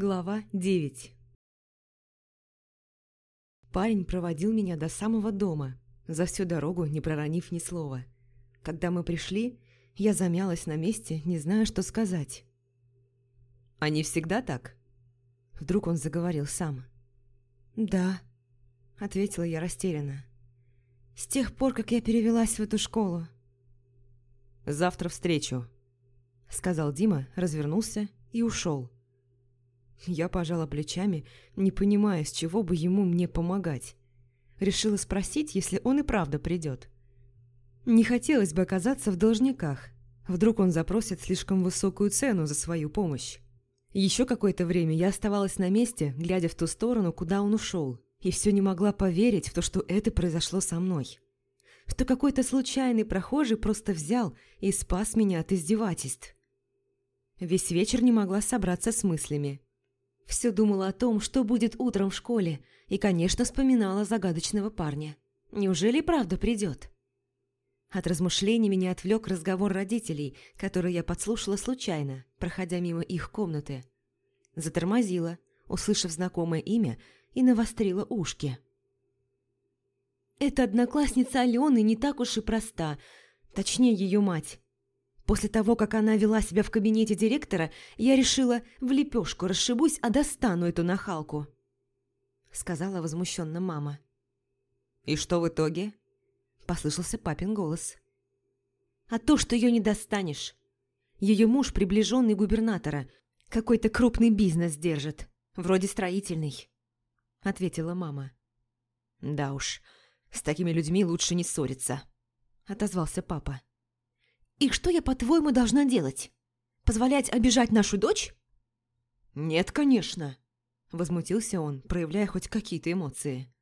Глава 9 Парень проводил меня до самого дома, за всю дорогу не проронив ни слова. Когда мы пришли, я замялась на месте, не зная, что сказать. «Они всегда так?» Вдруг он заговорил сам. «Да», — ответила я растерянно. «С тех пор, как я перевелась в эту школу». «Завтра встречу», — сказал Дима, развернулся и ушел. Я пожала плечами, не понимая, с чего бы ему мне помогать. Решила спросить, если он и правда придет. Не хотелось бы оказаться в должниках. Вдруг он запросит слишком высокую цену за свою помощь. Еще какое-то время я оставалась на месте, глядя в ту сторону, куда он ушел, и все не могла поверить в то, что это произошло со мной. Что какой-то случайный прохожий просто взял и спас меня от издевательств. Весь вечер не могла собраться с мыслями. Все думала о том, что будет утром в школе, и, конечно, вспоминала загадочного парня. Неужели правда придет? От размышлений меня отвлек разговор родителей, который я подслушала случайно, проходя мимо их комнаты. Затормозила, услышав знакомое имя, и навострила ушки. Эта одноклассница Алены не так уж и проста, точнее ее мать. После того, как она вела себя в кабинете директора, я решила в лепешку расшибусь, а достану эту нахалку. Сказала возмущенно мама. «И что в итоге?» Послышался папин голос. «А то, что ее не достанешь. Ее муж приближенный губернатора. Какой-то крупный бизнес держит. Вроде строительный», — ответила мама. «Да уж, с такими людьми лучше не ссориться», — отозвался папа. «И что я, по-твоему, должна делать? Позволять обижать нашу дочь?» «Нет, конечно», – возмутился он, проявляя хоть какие-то эмоции.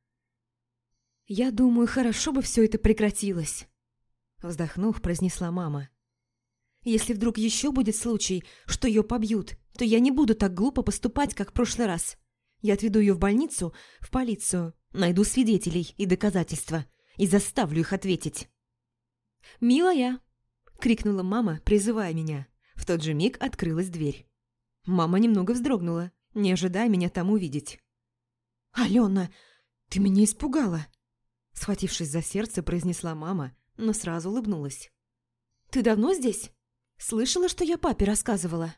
«Я думаю, хорошо бы все это прекратилось», – вздохнув, произнесла мама. «Если вдруг еще будет случай, что ее побьют, то я не буду так глупо поступать, как в прошлый раз. Я отведу ее в больницу, в полицию, найду свидетелей и доказательства и заставлю их ответить». «Милая!» – крикнула мама, призывая меня. В тот же миг открылась дверь. Мама немного вздрогнула, не ожидая меня там увидеть. «Алена, ты меня испугала!» Схватившись за сердце, произнесла мама, но сразу улыбнулась. «Ты давно здесь? Слышала, что я папе рассказывала?»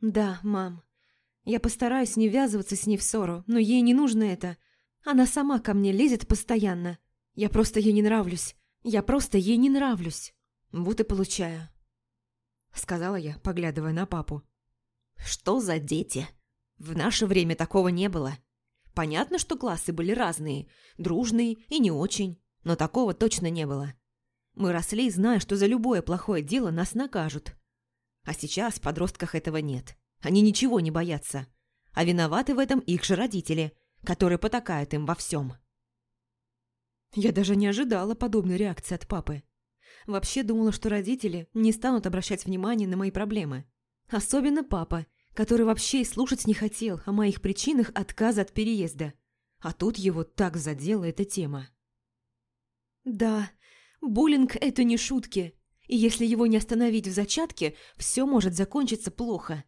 «Да, мам. Я постараюсь не ввязываться с ней в ссору, но ей не нужно это. Она сама ко мне лезет постоянно. Я просто ей не нравлюсь. Я просто ей не нравлюсь». Вот и получаю. Сказала я, поглядывая на папу. Что за дети? В наше время такого не было. Понятно, что классы были разные, дружные и не очень, но такого точно не было. Мы росли, зная, что за любое плохое дело нас накажут. А сейчас в подростках этого нет. Они ничего не боятся. А виноваты в этом их же родители, которые потакают им во всем. Я даже не ожидала подобной реакции от папы. Вообще думала, что родители не станут обращать внимание на мои проблемы. Особенно папа, который вообще и слушать не хотел о моих причинах отказа от переезда. А тут его так задела эта тема. Да, буллинг – это не шутки. И если его не остановить в зачатке, все может закончиться плохо.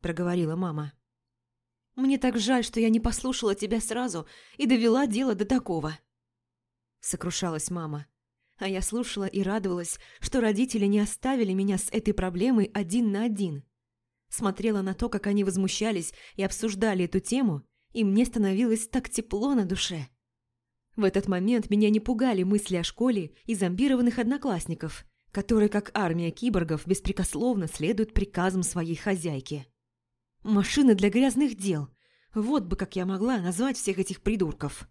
Проговорила мама. Мне так жаль, что я не послушала тебя сразу и довела дело до такого. Сокрушалась мама. А я слушала и радовалась, что родители не оставили меня с этой проблемой один на один. Смотрела на то, как они возмущались и обсуждали эту тему, и мне становилось так тепло на душе. В этот момент меня не пугали мысли о школе и зомбированных одноклассников, которые, как армия киборгов, беспрекословно следуют приказам своей хозяйки. Машины для грязных дел. Вот бы как я могла назвать всех этих придурков.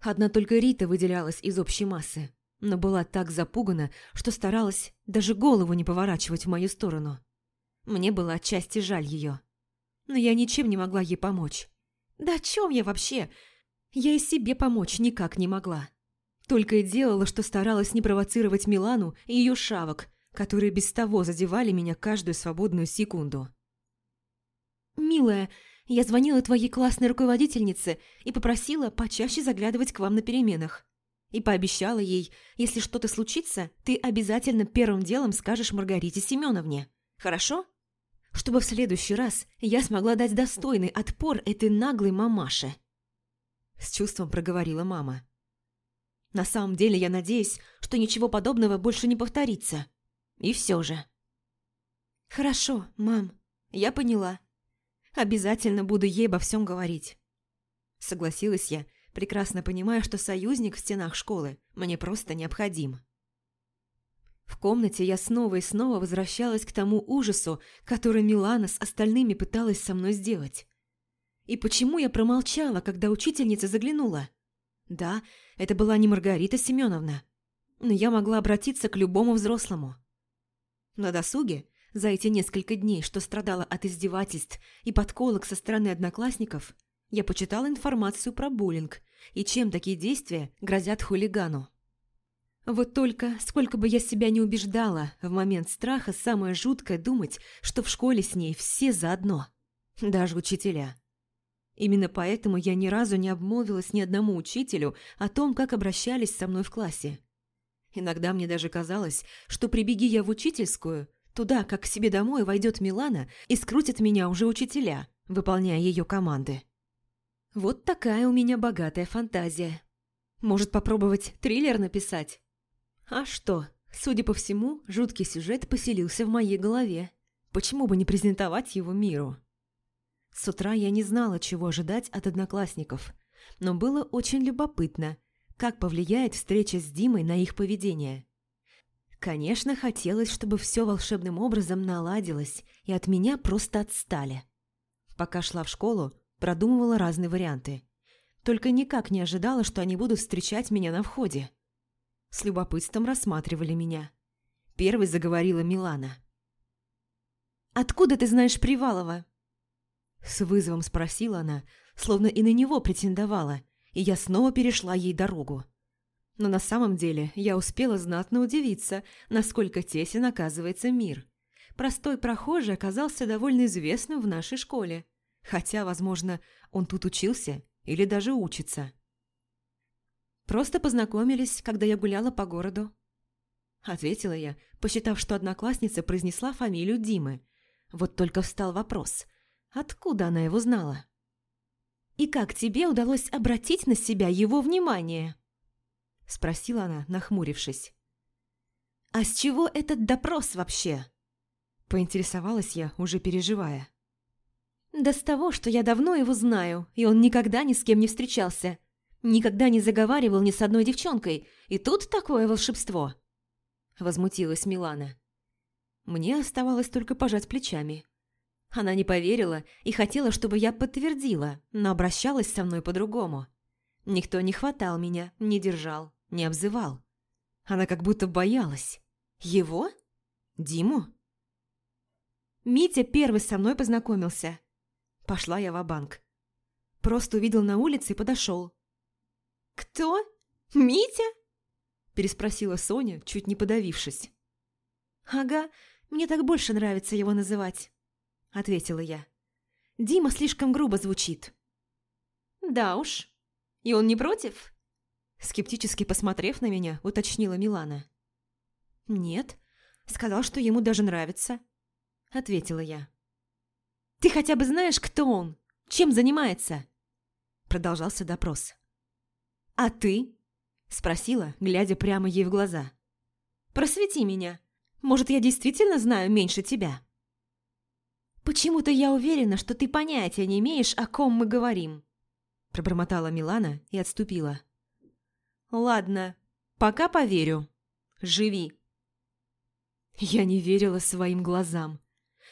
Одна только Рита выделялась из общей массы, но была так запугана, что старалась даже голову не поворачивать в мою сторону. Мне было отчасти жаль ее. Но я ничем не могла ей помочь. Да о чем я вообще? Я и себе помочь никак не могла. Только и делала, что старалась не провоцировать Милану и ее шавок, которые без того задевали меня каждую свободную секунду. «Милая, я звонила твоей классной руководительнице и попросила почаще заглядывать к вам на переменах. И пообещала ей, если что-то случится, ты обязательно первым делом скажешь Маргарите Семеновне. Хорошо? чтобы в следующий раз я смогла дать достойный отпор этой наглой мамаше. С чувством проговорила мама. На самом деле я надеюсь, что ничего подобного больше не повторится. И все же. Хорошо, мам, я поняла. Обязательно буду ей обо всем говорить. Согласилась я, прекрасно понимая, что союзник в стенах школы мне просто необходим. В комнате я снова и снова возвращалась к тому ужасу, который Милана с остальными пыталась со мной сделать. И почему я промолчала, когда учительница заглянула? Да, это была не Маргарита Семеновна, но я могла обратиться к любому взрослому. На досуге, за эти несколько дней, что страдала от издевательств и подколок со стороны одноклассников, я почитала информацию про буллинг и чем такие действия грозят хулигану. Вот только, сколько бы я себя не убеждала, в момент страха самое жуткое думать, что в школе с ней все заодно. Даже учителя. Именно поэтому я ни разу не обмолвилась ни одному учителю о том, как обращались со мной в классе. Иногда мне даже казалось, что прибеги я в учительскую, туда, как к себе домой, войдет Милана и скрутит меня уже учителя, выполняя ее команды. Вот такая у меня богатая фантазия. Может попробовать триллер написать? А что, судя по всему, жуткий сюжет поселился в моей голове. Почему бы не презентовать его миру? С утра я не знала, чего ожидать от одноклассников, но было очень любопытно, как повлияет встреча с Димой на их поведение. Конечно, хотелось, чтобы все волшебным образом наладилось, и от меня просто отстали. Пока шла в школу, продумывала разные варианты. Только никак не ожидала, что они будут встречать меня на входе с любопытством рассматривали меня. Первой заговорила Милана. «Откуда ты знаешь Привалова?» С вызовом спросила она, словно и на него претендовала, и я снова перешла ей дорогу. Но на самом деле я успела знатно удивиться, насколько тесен оказывается мир. Простой прохожий оказался довольно известным в нашей школе, хотя, возможно, он тут учился или даже учится. Просто познакомились, когда я гуляла по городу. Ответила я, посчитав, что одноклассница произнесла фамилию Димы. Вот только встал вопрос, откуда она его знала? «И как тебе удалось обратить на себя его внимание?» Спросила она, нахмурившись. «А с чего этот допрос вообще?» Поинтересовалась я, уже переживая. «Да с того, что я давно его знаю, и он никогда ни с кем не встречался. Никогда не заговаривал ни с одной девчонкой, и тут такое волшебство!» Возмутилась Милана. Мне оставалось только пожать плечами. Она не поверила и хотела, чтобы я подтвердила, но обращалась со мной по-другому. Никто не хватал меня, не держал, не обзывал. Она как будто боялась. Его? Диму? Митя первый со мной познакомился. Пошла я в банк Просто увидел на улице и подошел. «Кто? Митя?» Переспросила Соня, чуть не подавившись. «Ага, мне так больше нравится его называть», — ответила я. «Дима слишком грубо звучит». «Да уж. И он не против?» Скептически посмотрев на меня, уточнила Милана. «Нет, сказал, что ему даже нравится», — ответила я. «Ты хотя бы знаешь, кто он? Чем занимается?» Продолжался допрос. «А ты?» – спросила, глядя прямо ей в глаза. «Просвети меня. Может, я действительно знаю меньше тебя?» «Почему-то я уверена, что ты понятия не имеешь, о ком мы говорим», – пробормотала Милана и отступила. «Ладно, пока поверю. Живи». Я не верила своим глазам.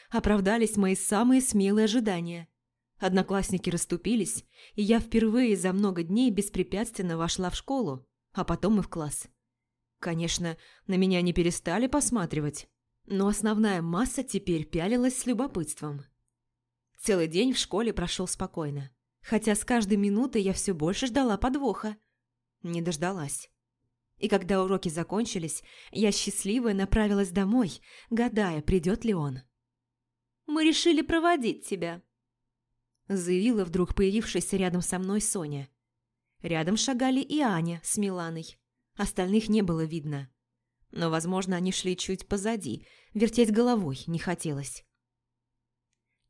Оправдались мои самые смелые ожидания. Одноклассники расступились, и я впервые за много дней беспрепятственно вошла в школу, а потом и в класс. Конечно, на меня не перестали посматривать, но основная масса теперь пялилась с любопытством. Целый день в школе прошел спокойно, хотя с каждой минутой я все больше ждала подвоха. Не дождалась. И когда уроки закончились, я счастливая направилась домой, гадая, придет ли он. «Мы решили проводить тебя», заявила вдруг появившаяся рядом со мной Соня. Рядом шагали и Аня с Миланой. Остальных не было видно. Но, возможно, они шли чуть позади, вертеть головой не хотелось.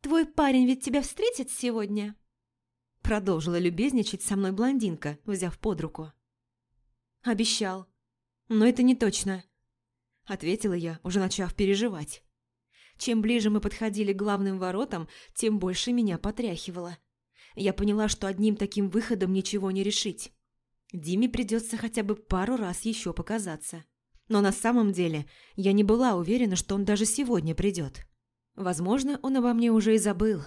твой парень ведь тебя встретит сегодня?» Продолжила любезничать со мной блондинка, взяв под руку. «Обещал. Но это не точно», – ответила я, уже начав переживать. Чем ближе мы подходили к главным воротам, тем больше меня потряхивало. Я поняла, что одним таким выходом ничего не решить. Диме придется хотя бы пару раз еще показаться. Но на самом деле я не была уверена, что он даже сегодня придет. Возможно, он обо мне уже и забыл.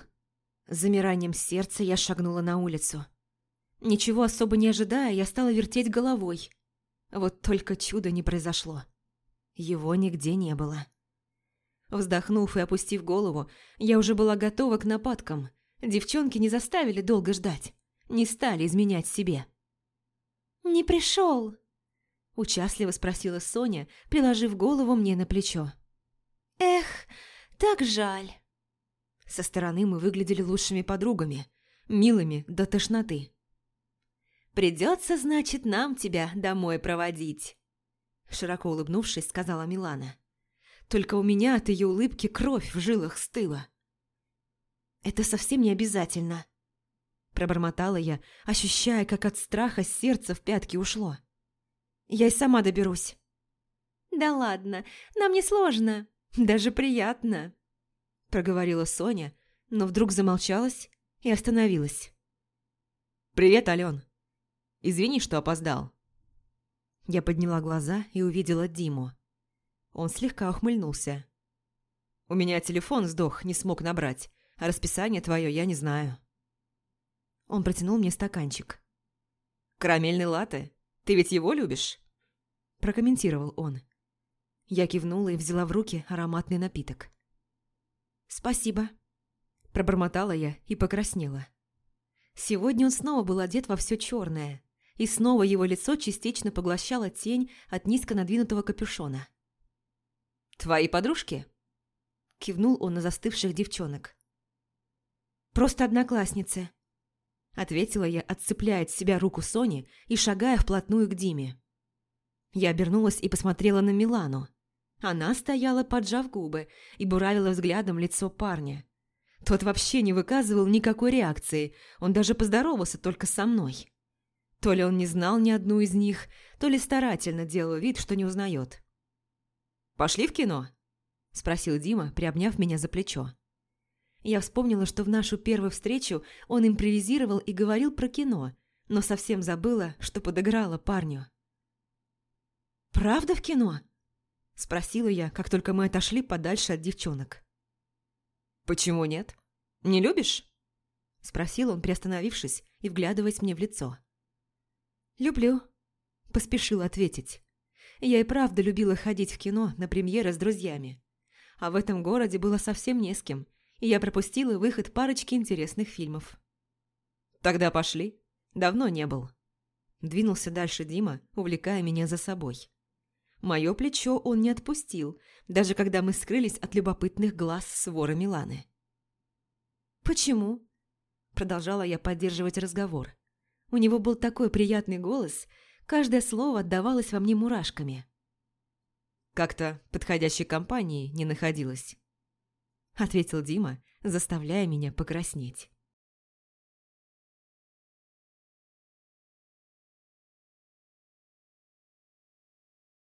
С замиранием сердца я шагнула на улицу. Ничего особо не ожидая, я стала вертеть головой. Вот только чуда не произошло. Его нигде не было. Вздохнув и опустив голову, я уже была готова к нападкам. Девчонки не заставили долго ждать. Не стали изменять себе. «Не пришел!» Участливо спросила Соня, приложив голову мне на плечо. «Эх, так жаль!» Со стороны мы выглядели лучшими подругами, милыми до тошноты. «Придется, значит, нам тебя домой проводить», широко улыбнувшись, сказала Милана. Только у меня от ее улыбки кровь в жилах стыла. «Это совсем не обязательно», пробормотала я, ощущая, как от страха сердце в пятки ушло. Я и сама доберусь». «Да ладно, нам не сложно, даже приятно», – проговорила Соня, но вдруг замолчалась и остановилась. «Привет, Ален. Извини, что опоздал». Я подняла глаза и увидела Диму. Он слегка ухмыльнулся. «У меня телефон сдох, не смог набрать, а расписание твое я не знаю». Он протянул мне стаканчик. «Карамельный латте? Ты ведь его любишь?» Прокомментировал он. Я кивнула и взяла в руки ароматный напиток. «Спасибо», – пробормотала я и покраснела. Сегодня он снова был одет во все черное, и снова его лицо частично поглощала тень от низко надвинутого капюшона. «Твои подружки?» – кивнул он на застывших девчонок. «Просто одноклассницы», – ответила я, отцепляя от себя руку Сони и шагая вплотную к Диме. Я обернулась и посмотрела на Милану. Она стояла, поджав губы, и буравила взглядом лицо парня. Тот вообще не выказывал никакой реакции, он даже поздоровался только со мной. То ли он не знал ни одну из них, то ли старательно делал вид, что не узнает. «Пошли в кино?» – спросил Дима, приобняв меня за плечо. Я вспомнила, что в нашу первую встречу он импровизировал и говорил про кино, но совсем забыла, что подыграла парню. «Правда в кино?» – спросила я, как только мы отошли подальше от девчонок. «Почему нет? Не любишь?» – спросил он, приостановившись и вглядываясь мне в лицо. «Люблю», – поспешила ответить. Я и правда любила ходить в кино на премьеры с друзьями. А в этом городе было совсем не с кем, и я пропустила выход парочки интересных фильмов. «Тогда пошли. Давно не был». Двинулся дальше Дима, увлекая меня за собой. Мое плечо он не отпустил, даже когда мы скрылись от любопытных глаз свора Миланы. «Почему?» – продолжала я поддерживать разговор. У него был такой приятный голос, каждое слово отдавалось во мне мурашками. «Как-то подходящей компании не находилось», – ответил Дима, заставляя меня покраснеть.